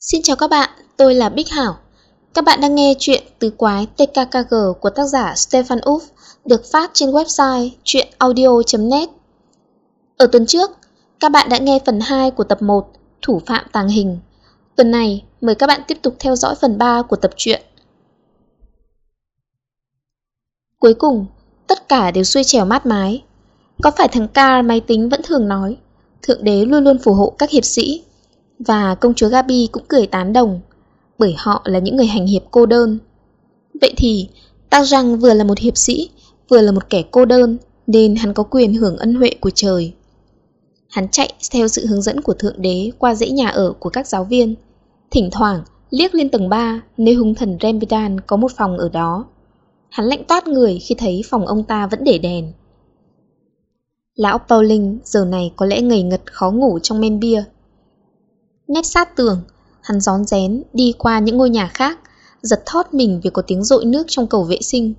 Xin chào các bạn, tôi là Bích Hảo. Các bạn đang nghe chuyện Tứ Quái TKKG của tác giả Stefan Uff được phát trên website chuyenaudio.net. Ở tuần trước, các bạn đã nghe phần 2 của tập 1 Thủ phạm tàng hình. Tuần này, mời các bạn tiếp tục theo dõi phần 3 của tập truyện. Cuối cùng, tất cả đều xuôi trèo mát mái. Có phải thằng Carl máy tính vẫn thường nói, Thượng đế luôn luôn phù hộ các hiệp sĩ và công chúa Gabi cũng cười tán đồng, bởi họ là những người hành hiệp cô đơn. Vậy thì, Tác Răng vừa là một hiệp sĩ, vừa là một kẻ cô đơn, nên hắn có quyền hưởng ân huệ của trời. Hắn chạy theo sự hướng dẫn của Thượng Đế qua dãy nhà ở của các giáo viên, thỉnh thoảng liếc lên tầng 3 nơi hung thần Rembidan có một phòng ở đó. Hắn lạnh toát người khi thấy phòng ông ta vẫn để đèn. Lão Pauling giờ này có lẽ ngầy ngật khó ngủ trong men bia nép sát tường, hắn gión rén đi qua những ngôi nhà khác, giật thót mình vì có tiếng rội nước trong cầu vệ sinh.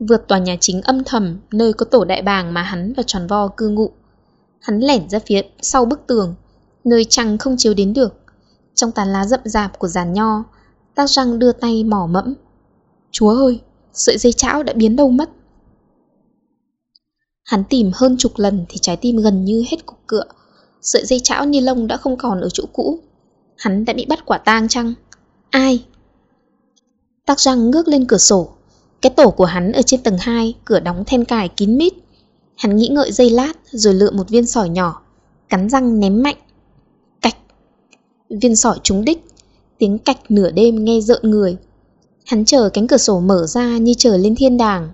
Vượt tòa nhà chính âm thầm nơi có tổ đại bàng mà hắn và tròn vo cư ngụ. Hắn lẻn ra phía sau bức tường, nơi trăng không chiếu đến được. Trong tàn lá rậm rạp của giàn nho, tác răng đưa tay mỏ mẫm. Chúa ơi, sợi dây chảo đã biến đâu mất. Hắn tìm hơn chục lần thì trái tim gần như hết cục cựa. Sợi dây chảo ni lông đã không còn ở chỗ cũ. Hắn đã bị bắt quả tang chăng? Ai? Tắc răng ngước lên cửa sổ. Cái tổ của hắn ở trên tầng 2, cửa đóng then cài kín mít. Hắn nghĩ ngợi giây lát rồi lựa một viên sỏi nhỏ, cắn răng ném mạnh. Cạch. Viên sỏi trúng đích, tiếng cạch nửa đêm nghe rợn người. Hắn chờ cánh cửa sổ mở ra như chờ lên thiên đàng,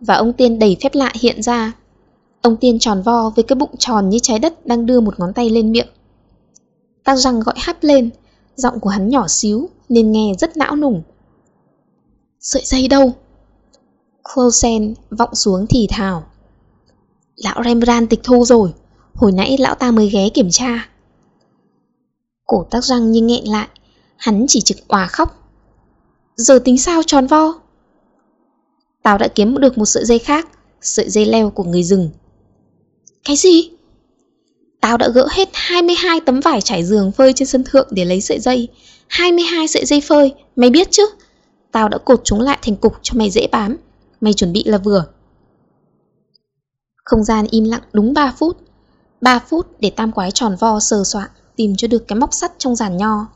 và ông tiên đầy phép lạ hiện ra. Ông tiên tròn vo với cái bụng tròn như trái đất đang đưa một ngón tay lên miệng. Tắc răng gọi hắt lên, giọng của hắn nhỏ xíu nên nghe rất não nùng. Sợi dây đâu? Closen vọng xuống thì thào. Lão Rembrandt tịch thu rồi, hồi nãy lão ta mới ghé kiểm tra. Cổ tắc răng như nghẹn lại, hắn chỉ trực òa khóc. Giờ tính sao tròn vo? Tao đã kiếm được một sợi dây khác, sợi dây leo của người rừng. Cái gì? Tao đã gỡ hết 22 tấm vải trải giường phơi trên sân thượng để lấy sợi dây. 22 sợi dây phơi, mày biết chứ? Tao đã cột chúng lại thành cục cho mày dễ bám. Mày chuẩn bị là vừa. Không gian im lặng đúng 3 phút. 3 phút để tam quái tròn vo sờ soạn Tìm cho được cái móc sắt trong giàn nho.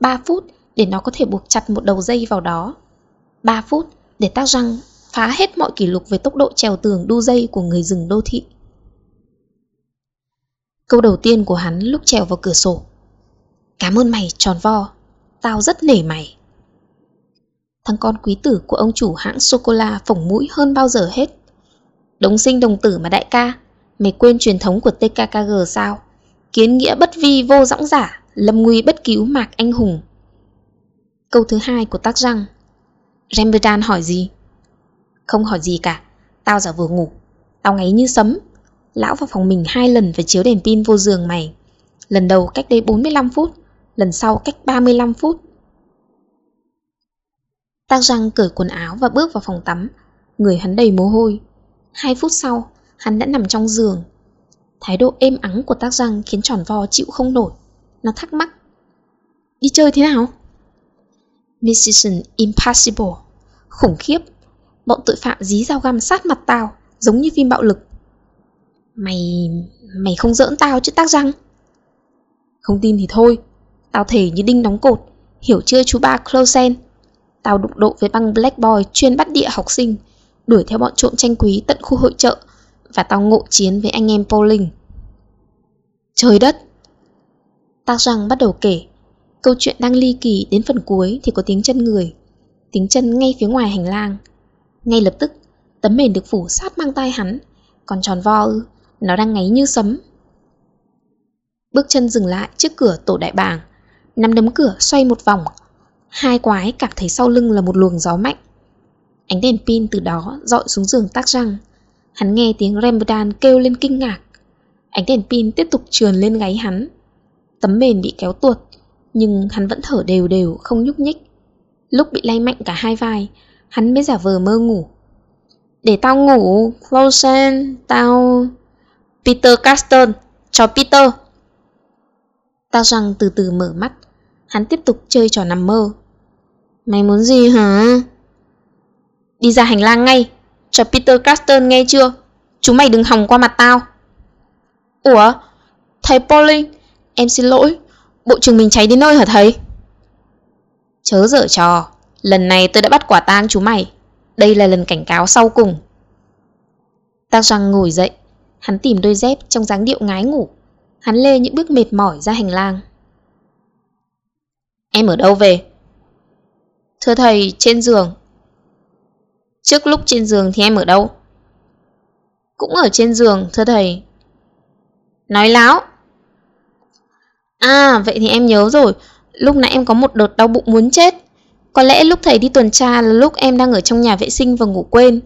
3 phút để nó có thể buộc chặt một đầu dây vào đó. 3 phút để tác răng phá hết mọi kỷ lục về tốc độ trèo tường đu dây của người rừng đô thị. Câu đầu tiên của hắn lúc trèo vào cửa sổ. Cảm ơn mày, tròn vo. Tao rất nể mày. Thằng con quý tử của ông chủ hãng sô-cô-la phỏng mũi hơn bao giờ hết. Đồng sinh đồng tử mà đại ca, Mày quên truyền thống của TKKG sao? Kiến nghĩa bất vi vô dõng giả Lâm nguy bất cứu mạc anh hùng. Câu thứ hai của tác răng. Rembrandt hỏi gì? Không hỏi gì cả, Tao giả vừa ngủ. Tao ngáy như sấm. Lão vào phòng mình hai lần phải chiếu đèn pin vô giường mày. Lần đầu cách đây 45 phút, Lần sau cách 35 phút. Tác răng cởi quần áo và bước vào phòng tắm. Người hắn đầy mồ hôi. Hai phút sau, Hắn đã nằm trong giường. Thái độ êm ắng của tác răng khiến tròn vo chịu không nổi. Nó thắc mắc. Đi chơi thế nào? Mission Impossible. Khủng khiếp. Bọn tội phạm dí dao găm sát mặt tao, Giống như phim bạo lực. Mày... mày không giỡn tao chứ tác răng Không tin thì thôi, Tao thể như đinh đóng cột, Hiểu chưa chú ba Closen Tao đụng độ với băng Black Boy chuyên bắt địa học sinh, Đuổi theo bọn trộm tranh quý tận khu hội trợ Và tao ngộ chiến với anh em Pauling. Trời đất! Tác răng bắt đầu kể, Câu chuyện đang ly kỳ đến phần cuối thì có tiếng chân người, Tiếng chân ngay phía ngoài hành lang. Ngay lập tức, Tấm mền được phủ sát mang tay hắn, Còn tròn vo ư. Nó đang ngáy như sấm. Bước chân dừng lại trước cửa tổ đại bàng. Nắm đấm cửa xoay một vòng. Hai quái cảm thấy sau lưng là một luồng gió mạnh. Ánh đèn pin từ đó dọi xuống giường tác răng. Hắn nghe tiếng Rembrandt kêu lên kinh ngạc. Ánh đèn pin tiếp tục trườn lên gáy hắn. Tấm mền bị kéo tuột, Nhưng hắn vẫn thở đều đều, không nhúc nhích. Lúc bị lay mạnh cả hai vai, Hắn mới giả vờ mơ ngủ. Để tao ngủ Closen Tao Peter Caston cho Peter Tao rằng từ từ mở mắt Hắn tiếp tục chơi trò nằm mơ. Mày muốn gì hả? Đi ra hành lang ngay, cho Peter Caston nghe chưa? Chúng mày đừng hòng qua mặt tao. Ủa? Thầy Pauling, em xin lỗi, bộ trường mình cháy đến nơi hả thầy? Chớ dở trò, lần này tôi đã bắt quả tang chú mày. Đây là lần cảnh cáo sau cùng. Tao rằng ngồi dậy, hắn tìm đôi dép trong dáng điệu ngái ngủ. Hắn lê những bước mệt mỏi ra hành lang. Em ở đâu về? Thưa thầy, trên giường. Trước lúc trên giường thì em ở đâu? Cũng ở trên giường, thưa thầy. Nói láo. À, vậy thì em nhớ rồi. Lúc nãy em có một đợt đau bụng muốn chết. Có lẽ lúc thầy đi tuần tra là lúc em đang ở trong nhà vệ sinh và ngủ quên.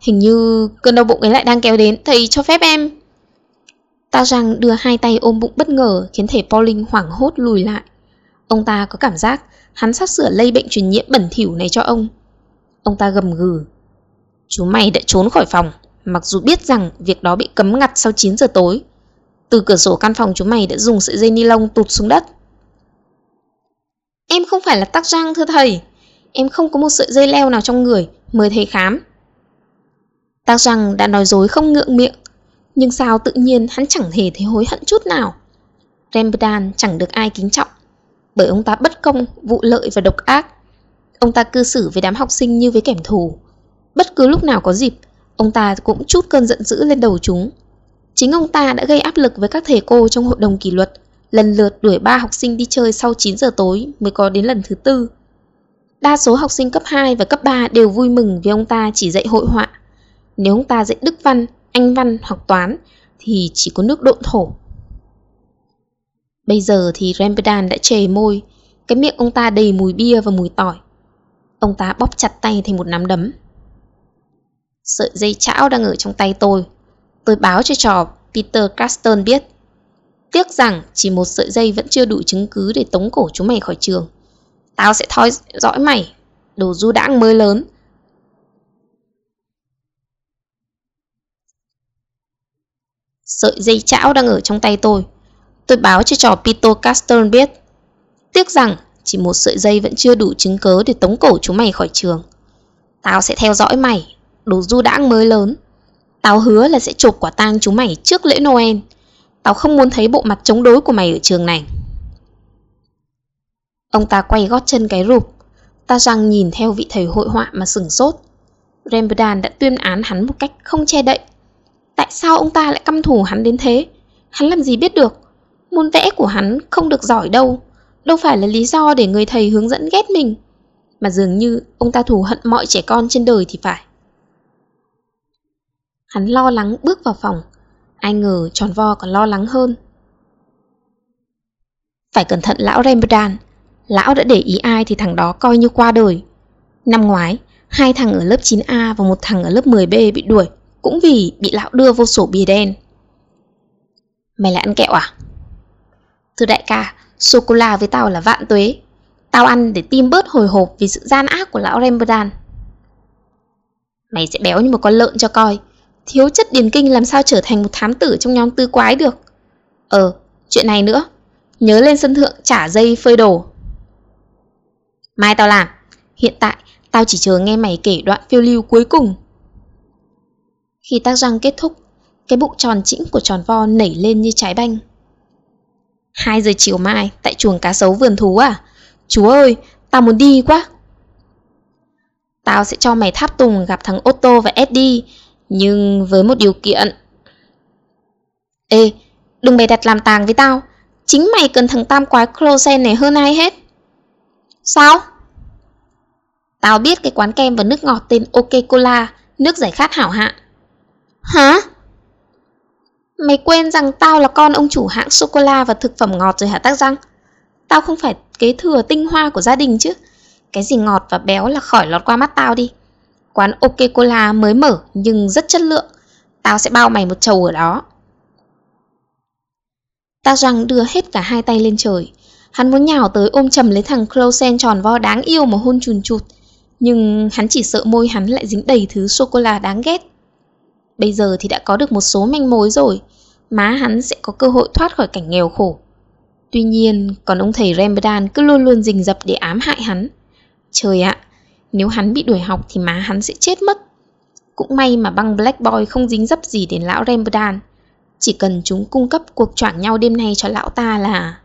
Hình như cơn đau bụng ấy lại đang kéo đến, thầy cho phép em. Ta rằng đưa hai tay ôm bụng bất ngờ khiến thể Pauling hoảng hốt lùi lại. Ông ta có cảm giác hắn sắp sửa lây bệnh truyền nhiễm bẩn thỉu này cho ông. Ông ta gầm gừ. Chú mày đã trốn khỏi phòng, mặc dù biết rằng việc đó bị cấm ngặt sau 9 giờ tối. Từ cửa sổ căn phòng chú mày đã dùng sợi dây ni lông tụt xuống đất. Em không phải là tắc răng thưa thầy. Em không có một sợi dây leo nào trong người, mời thầy khám. Tắc rằng đã nói dối không ngượng miệng, nhưng sao tự nhiên hắn chẳng hề thấy hối hận chút nào. Rembrandt chẳng được ai kính trọng, bởi ông ta bất công, vụ lợi và độc ác. Ông ta cư xử với đám học sinh như với kẻ thù. Bất cứ lúc nào có dịp, ông ta cũng chút cơn giận dữ lên đầu chúng. Chính ông ta đã gây áp lực với các thầy cô trong hội đồng kỷ luật, lần lượt đuổi ba học sinh đi chơi sau 9 giờ tối mới có đến lần thứ tư. Đa số học sinh cấp 2 và cấp 3 đều vui mừng vì ông ta chỉ dạy hội họa. Nếu ông ta dạy đức văn, anh văn hoặc toán thì chỉ có nước độn thổ. Bây giờ thì Rembrandt đã chề môi, cái miệng ông ta đầy mùi bia và mùi tỏi. Ông ta bóp chặt tay thành một nắm đấm. Sợi dây chảo đang ở trong tay tôi. Tôi báo cho trò Peter Caston biết. Tiếc rằng chỉ một sợi dây vẫn chưa đủ chứng cứ để tống cổ chúng mày khỏi trường. Tao sẽ thoi dõi mày, đồ du đãng mới lớn. Sợi dây chảo đang ở trong tay tôi. Tôi báo cho trò Pito Castern biết. Tiếc rằng chỉ một sợi dây vẫn chưa đủ chứng cớ để tống cổ chúng mày khỏi trường. Tao sẽ theo dõi mày, đồ du đãng mới lớn. Tao hứa là sẽ chụp quả tang chúng mày trước lễ Noel. Tao không muốn thấy bộ mặt chống đối của mày ở trường này. Ông ta quay gót chân cái rụp. Ta răng nhìn theo vị thầy hội họa mà sừng sốt. Rembrandt đã tuyên án hắn một cách không che đậy. Tại sao ông ta lại căm thù hắn đến thế? Hắn làm gì biết được? Môn vẽ của hắn không được giỏi đâu. Đâu phải là lý do để người thầy hướng dẫn ghét mình. Mà dường như ông ta thù hận mọi trẻ con trên đời thì phải. Hắn lo lắng bước vào phòng. Ai ngờ tròn vo còn lo lắng hơn. Phải cẩn thận lão Rembrandt. Lão đã để ý ai thì thằng đó coi như qua đời. Năm ngoái, hai thằng ở lớp 9A và một thằng ở lớp 10B bị đuổi, cũng vì bị lão đưa vô sổ bìa đen. Mày lại ăn kẹo à? Thưa đại ca, sô-cô-la với tao là vạn tuế. Tao ăn để tim bớt hồi hộp vì sự gian ác của lão Rembrandt. Mày sẽ béo như một con lợn cho coi. Thiếu chất điền kinh làm sao trở thành một thám tử trong nhóm tư quái được. Ờ, chuyện này nữa. Nhớ lên sân thượng trả dây phơi đồ. Mai tao làm. Hiện tại, tao chỉ chờ nghe mày kể đoạn phiêu lưu cuối cùng. Khi tác răng kết thúc, cái bụng tròn chĩnh của tròn vo nảy lên như trái banh. 2 giờ chiều mai, tại chuồng cá sấu vườn thú à? Chú ơi, tao muốn đi quá. Tao sẽ cho mày tháp tùng gặp thằng Otto và Eddie, nhưng với một điều kiện. Ê, đừng bày đặt làm tàng với tao. Chính mày cần thằng tam quái Closen này hơn ai hết. Sao? Tao biết cái quán kem và nước ngọt tên OK Cola, nước giải khát hảo hạng. Hả? Mày quên rằng tao là con ông chủ hãng sô-cô-la và thực phẩm ngọt rồi hả tác răng? Tao không phải kế thừa tinh hoa của gia đình chứ. Cái gì ngọt và béo là khỏi lọt qua mắt tao đi. Quán OK Cola mới mở nhưng rất chất lượng. Tao sẽ bao mày một chầu ở đó. Tác răng đưa hết cả hai tay lên trời. Hắn muốn nhào tới ôm chầm lấy thằng Closen tròn vo đáng yêu mà hôn chùn chụt. Nhưng hắn chỉ sợ môi hắn lại dính đầy thứ sô-cô-la đáng ghét. Bây giờ thì đã có được một số manh mối rồi, má hắn sẽ có cơ hội thoát khỏi cảnh nghèo khổ. Tuy nhiên, còn ông thầy Rembrandt cứ luôn luôn rình rập để ám hại hắn. Trời ạ, nếu hắn bị đuổi học thì má hắn sẽ chết mất. Cũng may mà băng Black Boy không dính dấp gì đến lão Rembrandt. Chỉ cần chúng cung cấp cuộc choảng nhau đêm nay cho lão ta là...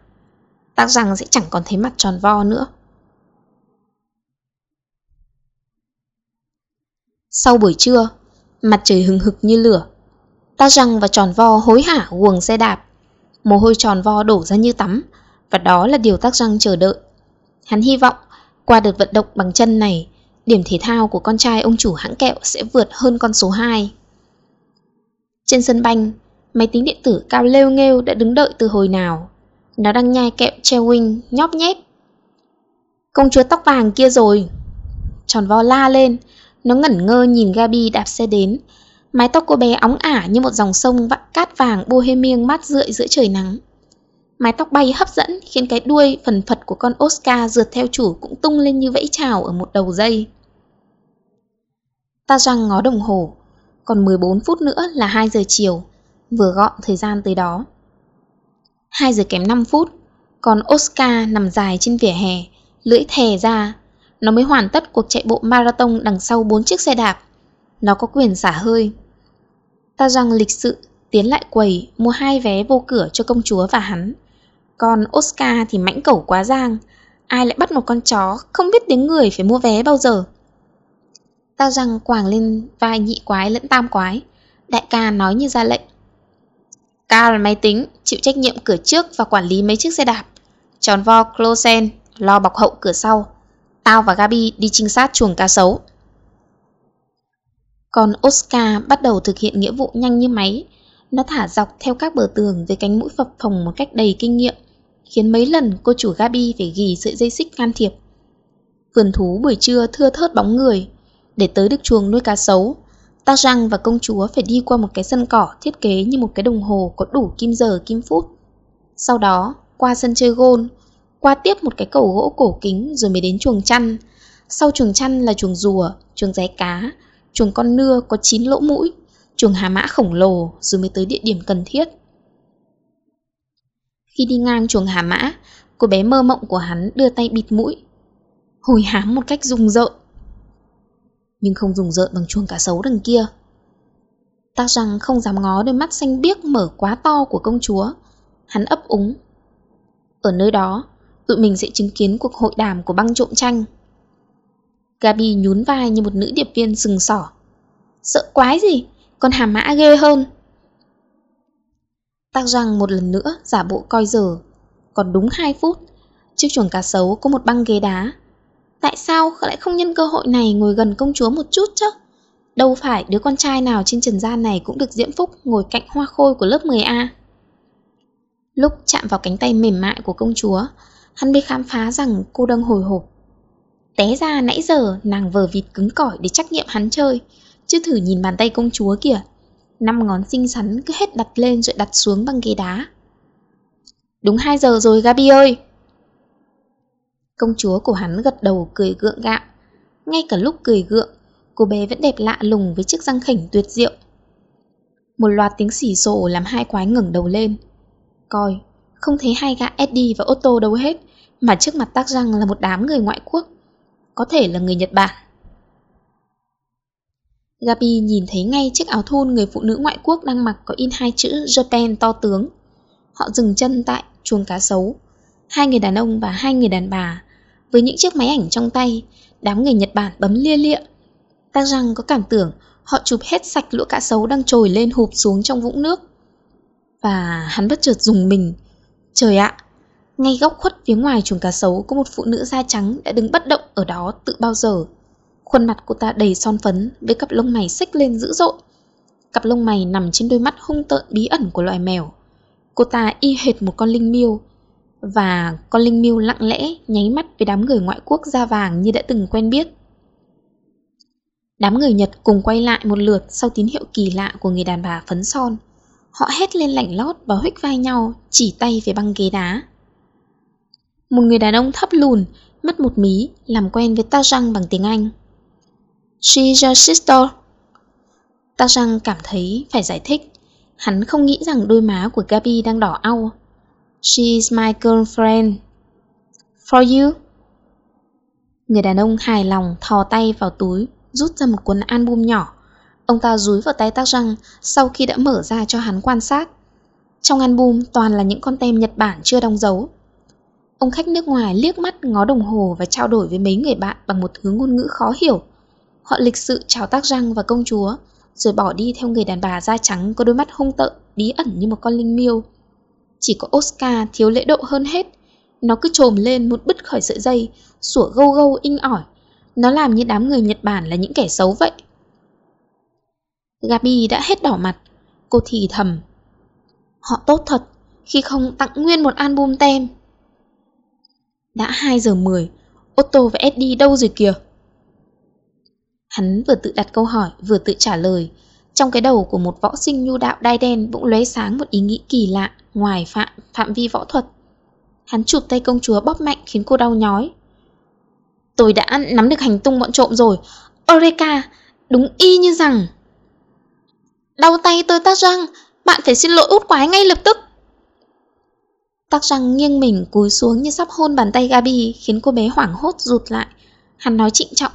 Tác rằng sẽ chẳng còn thấy mặt tròn vo nữa. Sau buổi trưa, mặt trời hừng hực như lửa. Ta răng và tròn vo hối hả guồng xe đạp. Mồ hôi tròn vo đổ ra như tắm, và đó là điều tác răng chờ đợi. Hắn hy vọng, qua đợt vận động bằng chân này, điểm thể thao của con trai ông chủ hãng kẹo sẽ vượt hơn con số 2. Trên sân banh, máy tính điện tử cao lêu nghêu đã đứng đợi từ hồi nào. Nó đang nhai kẹo treo wing nhóp nhép. Công chúa tóc vàng kia rồi. Tròn vo la lên, nó ngẩn ngơ nhìn Gabi đạp xe đến. Mái tóc cô bé óng ả như một dòng sông vặn cát vàng bohemian mát rượi giữa trời nắng. Mái tóc bay hấp dẫn khiến cái đuôi phần phật của con Oscar rượt theo chủ cũng tung lên như vẫy trào ở một đầu dây. Ta răng ngó đồng hồ, còn 14 phút nữa là 2 giờ chiều, vừa gọn thời gian tới đó. 2 giờ kém 5 phút, còn Oscar nằm dài trên vỉa hè, lưỡi thè ra, nó mới hoàn tất cuộc chạy bộ marathon đằng sau bốn chiếc xe đạp. Nó có quyền xả hơi. Ta rằng lịch sự tiến lại quầy mua hai vé vô cửa cho công chúa và hắn. Còn Oscar thì mãnh cẩu quá giang. Ai lại bắt một con chó không biết tiếng người phải mua vé bao giờ. Ta rằng quàng lên vai nhị quái lẫn tam quái. Đại ca nói như ra lệnh. Ca là máy tính, chịu trách nhiệm cửa trước và quản lý mấy chiếc xe đạp. Tròn vo Closen, lo bọc hậu cửa sau. Tao và Gabi đi trinh sát chuồng cá sấu. Còn Oscar bắt đầu thực hiện nghĩa vụ nhanh như máy. Nó thả dọc theo các bờ tường với cánh mũi phập phồng một cách đầy kinh nghiệm, khiến mấy lần cô chủ Gabi phải ghi sợi dây xích can thiệp. Vườn thú buổi trưa thưa thớt bóng người. Để tới được chuồng nuôi cá sấu, Tarzan và công chúa phải đi qua một cái sân cỏ thiết kế như một cái đồng hồ có đủ kim giờ kim phút. Sau đó, qua sân chơi gôn, qua tiếp một cái cầu gỗ cổ kính rồi mới đến chuồng chăn. Sau chuồng chăn là chuồng rùa, chuồng rái cá, chuồng con nưa có 9 lỗ mũi, chuồng hà mã khổng lồ rồi mới tới địa điểm cần thiết. Khi đi ngang chuồng hà mã, cô bé mơ mộng của hắn đưa tay bịt mũi, hồi hám một cách rùng rợn. Nhưng không rùng rợn bằng chuồng cá sấu đằng kia. Ta rằng không dám ngó đôi mắt xanh biếc mở quá to của công chúa. Hắn ấp úng. Ở nơi đó, tụi mình sẽ chứng kiến cuộc hội đàm của băng trộm tranh. Gabi nhún vai như một nữ điệp viên sừng sỏ. Sợ quái gì, còn hàm mã ghê hơn. Tắc răng một lần nữa giả bộ coi giờ, còn đúng 2 phút, trước chuồng cá sấu có một băng ghế đá. Tại sao lại không nhân cơ hội này ngồi gần công chúa một chút chứ? Đâu phải đứa con trai nào trên trần gian này cũng được diễm phúc ngồi cạnh hoa khôi của lớp 10A. Lúc chạm vào cánh tay mềm mại của công chúa, hắn mới khám phá rằng cô đang hồi hộp. Té ra nãy giờ nàng vờ vịt cứng cỏi để trách nhiệm hắn chơi, chứ thử nhìn bàn tay công chúa kìa. Năm ngón xinh xắn cứ hết đặt lên rồi đặt xuống bằng ghế đá. Đúng 2 giờ rồi Gabi ơi! Công chúa của hắn gật đầu cười gượng gạo. Ngay cả lúc cười gượng, cô bé vẫn đẹp lạ lùng với chiếc răng khỉnh tuyệt diệu. Một loạt tiếng xỉ sổ làm hai quái ngẩng đầu lên. Coi, không thấy hai gã Eddie và Otto đâu hết, mà trước mặt tác răng là một đám người ngoại quốc. Có thể là người Nhật Bản. Gabi nhìn thấy ngay chiếc áo thun người phụ nữ ngoại quốc đang mặc có in hai chữ Japan to tướng. Họ dừng chân tại chuồng cá sấu. Hai người đàn ông và hai người đàn bà. Với những chiếc máy ảnh trong tay, đám người Nhật Bản bấm lia lịa. Tác răng có cảm tưởng họ chụp hết sạch lũ cá sấu đang trồi lên hụp xuống trong vũng nước. Và hắn bất chợt dùng mình Trời ạ, ngay góc khuất phía ngoài chuồng cá sấu có một phụ nữ da trắng đã đứng bất động ở đó tự bao giờ. Khuôn mặt cô ta đầy son phấn với cặp lông mày xích lên dữ dội. Cặp lông mày nằm trên đôi mắt hung tợn bí ẩn của loài mèo. Cô ta y hệt một con linh miêu và con linh miêu lặng lẽ nháy mắt với đám người ngoại quốc da vàng như đã từng quen biết. Đám người Nhật cùng quay lại một lượt sau tín hiệu kỳ lạ của người đàn bà phấn son. Họ hét lên lạnh lót và huých vai nhau, chỉ tay về băng ghế đá. Một người đàn ông thấp lùn, mắt một mí, làm quen với Tarzan bằng tiếng Anh. She's your sister. Tarzan cảm thấy phải giải thích. Hắn không nghĩ rằng đôi má của Gabi đang đỏ au. She's my girlfriend. For you? Người đàn ông hài lòng thò tay vào túi, rút ra một cuốn album nhỏ. Ông ta dúi vào tay tác răng sau khi đã mở ra cho hắn quan sát. Trong album toàn là những con tem Nhật Bản chưa đóng dấu. Ông khách nước ngoài liếc mắt ngó đồng hồ và trao đổi với mấy người bạn bằng một thứ ngôn ngữ khó hiểu. Họ lịch sự chào tác răng và công chúa, rồi bỏ đi theo người đàn bà da trắng có đôi mắt hung tợn, bí ẩn như một con linh miêu. Chỉ có Oscar thiếu lễ độ hơn hết. Nó cứ trồm lên một bứt khỏi sợi dây, sủa gâu gâu inh ỏi. Nó làm như đám người Nhật Bản là những kẻ xấu vậy. Gabi đã hết đỏ mặt. Cô thì thầm. Họ tốt thật, khi không tặng nguyên một album tem. Đã 2 giờ 10, Otto và Eddie đâu rồi kìa? Hắn vừa tự đặt câu hỏi vừa tự trả lời. Trong cái đầu của một võ sinh nhu đạo đai đen bỗng lóe sáng một ý nghĩ kỳ lạ ngoài phạm, phạm vi võ thuật. Hắn chụp tay công chúa bóp mạnh khiến cô đau nhói. Tôi đã nắm được hành tung bọn trộm rồi. Eureka, đúng y như rằng... Đau tay tôi tắc răng, bạn phải xin lỗi út quái ngay lập tức. Tắc răng nghiêng mình cúi xuống như sắp hôn bàn tay Gabi khiến cô bé hoảng hốt rụt lại. Hắn nói trịnh trọng.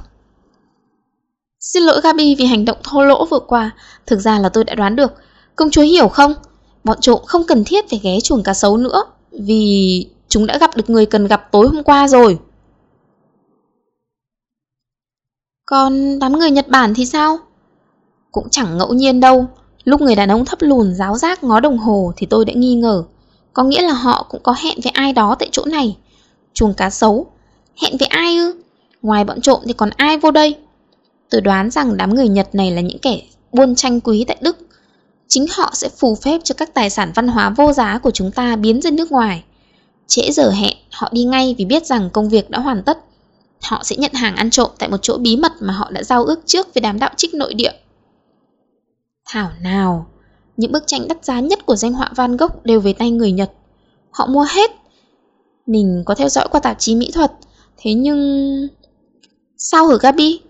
Xin lỗi Gabi vì hành động thô lỗ vừa qua, thực ra là tôi đã đoán được. Công chúa hiểu không? Bọn trộm không cần thiết phải ghé chuồng cá sấu nữa, vì chúng đã gặp được người cần gặp tối hôm qua rồi. Còn đám người Nhật Bản thì sao? Cũng chẳng ngẫu nhiên đâu. Lúc người đàn ông thấp lùn giáo giác ngó đồng hồ thì tôi đã nghi ngờ. Có nghĩa là họ cũng có hẹn với ai đó tại chỗ này. Chuồng cá sấu. Hẹn với ai ư? Ngoài bọn trộm thì còn ai vô đây? Tôi đoán rằng đám người Nhật này là những kẻ buôn tranh quý tại Đức. Chính họ sẽ phù phép cho các tài sản văn hóa vô giá của chúng ta biến ra nước ngoài. Trễ giờ hẹn, họ đi ngay vì biết rằng công việc đã hoàn tất. Họ sẽ nhận hàng ăn trộm tại một chỗ bí mật mà họ đã giao ước trước với đám đạo trích nội địa. Thảo nào, những bức tranh đắt giá nhất của danh họa Van Gogh đều về tay người Nhật. Họ mua hết. Mình có theo dõi qua tạp chí mỹ thuật, thế nhưng... Sao hử Gabi?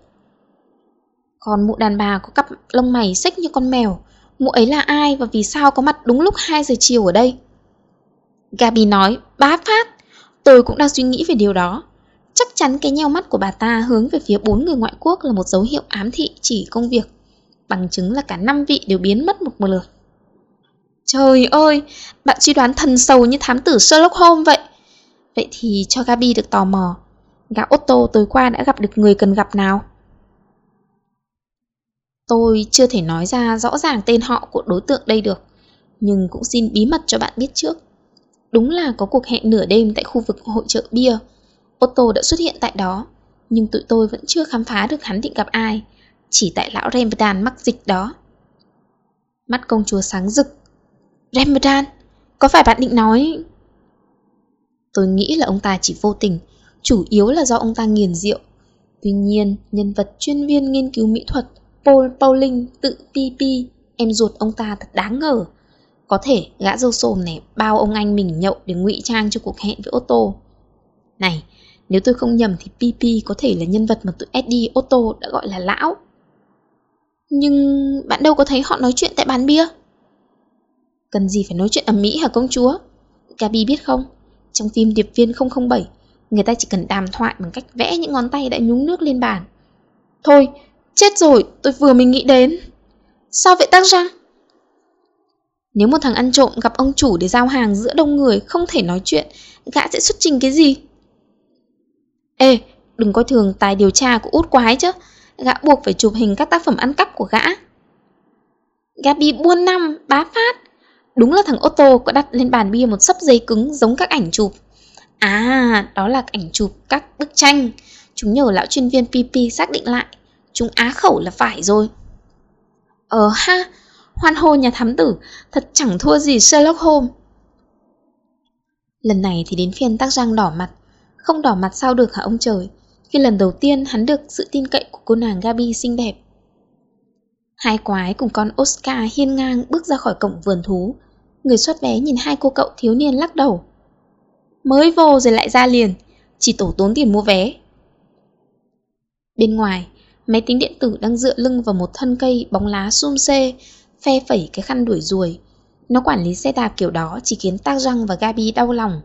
Còn mụ đàn bà có cặp lông mày xích như con mèo. Mụ ấy là ai và vì sao có mặt đúng lúc 2 giờ chiều ở đây? Gabi nói, bá phát. Tôi cũng đang suy nghĩ về điều đó. Chắc chắn cái nheo mắt của bà ta hướng về phía bốn người ngoại quốc là một dấu hiệu ám thị chỉ công việc. Bằng chứng là cả năm vị đều biến mất một lượt. Trời ơi, bạn suy đoán thần sầu như thám tử Sherlock Holmes vậy. Vậy thì cho Gabi được tò mò. Gã Otto tối qua đã gặp được người cần gặp nào? Tôi chưa thể nói ra rõ ràng tên họ của đối tượng đây được, nhưng cũng xin bí mật cho bạn biết trước. Đúng là có cuộc hẹn nửa đêm tại khu vực hội trợ bia. Otto đã xuất hiện tại đó, nhưng tụi tôi vẫn chưa khám phá được hắn định gặp ai, chỉ tại lão Rembrandt mắc dịch đó. Mắt công chúa sáng rực. Rembrandt, có phải bạn định nói... Tôi nghĩ là ông ta chỉ vô tình, chủ yếu là do ông ta nghiền rượu. Tuy nhiên, nhân vật chuyên viên nghiên cứu mỹ thuật Paul Pauling tự PP, em ruột ông ta thật đáng ngờ. Có thể gã dâu sồm này bao ông anh mình nhậu để ngụy trang cho cuộc hẹn với Otto. Này, nếu tôi không nhầm thì PP có thể là nhân vật mà tụi Eddie Otto đã gọi là lão. Nhưng bạn đâu có thấy họ nói chuyện tại bàn bia? Cần gì phải nói chuyện ẩm mỹ hả công chúa? Gabi biết không? Trong phim Điệp viên 007, người ta chỉ cần đàm thoại bằng cách vẽ những ngón tay đã nhúng nước lên bàn. Thôi, Chết rồi, tôi vừa mình nghĩ đến. Sao vậy tăng răng? Nếu một thằng ăn trộm gặp ông chủ để giao hàng giữa đông người không thể nói chuyện, gã sẽ xuất trình cái gì? Ê, đừng coi thường tài điều tra của út quái chứ. Gã buộc phải chụp hình các tác phẩm ăn cắp của gã. Gabi buôn năm, bá phát. Đúng là thằng Otto có đặt lên bàn bia một sấp giấy cứng giống các ảnh chụp. À, đó là ảnh chụp các bức tranh. Chúng nhờ lão chuyên viên PP xác định lại. Chúng á khẩu là phải rồi. Ờ ha, hoan hô nhà thám tử, thật chẳng thua gì Sherlock Holmes. Lần này thì đến phiên tác răng đỏ mặt. Không đỏ mặt sao được hả ông trời, khi lần đầu tiên hắn được sự tin cậy của cô nàng Gabi xinh đẹp. Hai quái cùng con Oscar hiên ngang bước ra khỏi cổng vườn thú. Người soát vé nhìn hai cô cậu thiếu niên lắc đầu. Mới vô rồi lại ra liền, chỉ tổ tốn tiền mua vé. Bên ngoài, Máy tính điện tử đang dựa lưng vào một thân cây bóng lá sum xê, phe phẩy cái khăn đuổi ruồi. Nó quản lý xe đạp kiểu đó chỉ khiến Tác Răng và Gabi đau lòng.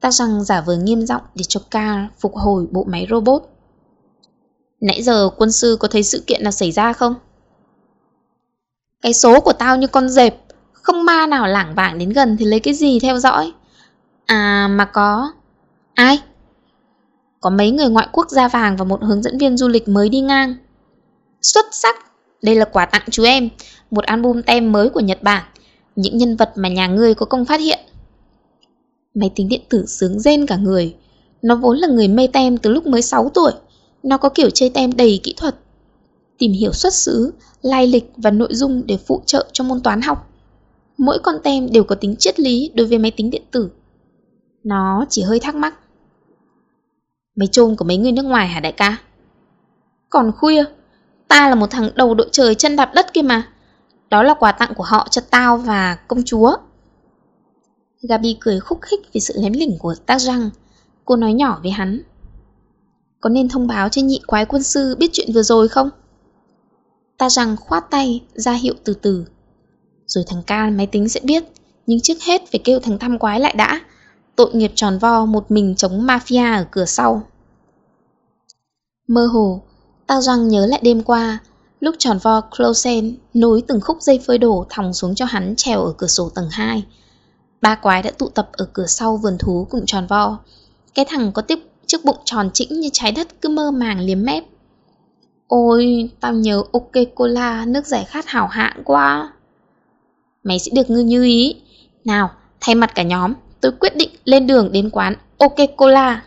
Tác rằng giả vờ nghiêm giọng để cho ca phục hồi bộ máy robot. Nãy giờ quân sư có thấy sự kiện nào xảy ra không? Cái số của tao như con dẹp, không ma nào lảng vảng đến gần thì lấy cái gì theo dõi. À mà có... Ai? Có mấy người ngoại quốc da vàng và một hướng dẫn viên du lịch mới đi ngang. Xuất sắc! Đây là quà tặng chú em, một album tem mới của Nhật Bản. Những nhân vật mà nhà ngươi có công phát hiện. Máy tính điện tử sướng rên cả người. Nó vốn là người mê tem từ lúc mới 6 tuổi. Nó có kiểu chơi tem đầy kỹ thuật. Tìm hiểu xuất xứ, lai lịch và nội dung để phụ trợ cho môn toán học. Mỗi con tem đều có tính triết lý đối với máy tính điện tử. Nó chỉ hơi thắc mắc. Máy trôn của mấy người nước ngoài hả đại ca? Còn khuya, ta là một thằng đầu đội trời chân đạp đất kia mà. Đó là quà tặng của họ cho tao và công chúa. Gabi cười khúc khích vì sự lém lỉnh của tác răng. Cô nói nhỏ với hắn. Có nên thông báo cho nhị quái quân sư biết chuyện vừa rồi không? Ta rằng khoát tay, ra hiệu từ từ. Rồi thằng ca máy tính sẽ biết, nhưng trước hết phải kêu thằng thăm quái lại đã. Tội nghiệp tròn vo một mình chống mafia ở cửa sau. Mơ hồ, ta rằng nhớ lại đêm qua, lúc tròn vo Closen nối từng khúc dây phơi đổ thòng xuống cho hắn trèo ở cửa sổ tầng 2. Ba quái đã tụ tập ở cửa sau vườn thú cùng tròn vo. Cái thằng có tiếp chiếc bụng tròn chỉnh như trái đất cứ mơ màng liếm mép. Ôi, tao nhớ ok cola, nước giải khát hảo hạng quá. Mày sẽ được ngư như ý. Nào, thay mặt cả nhóm, tôi quyết định lên đường đến quán ok cola.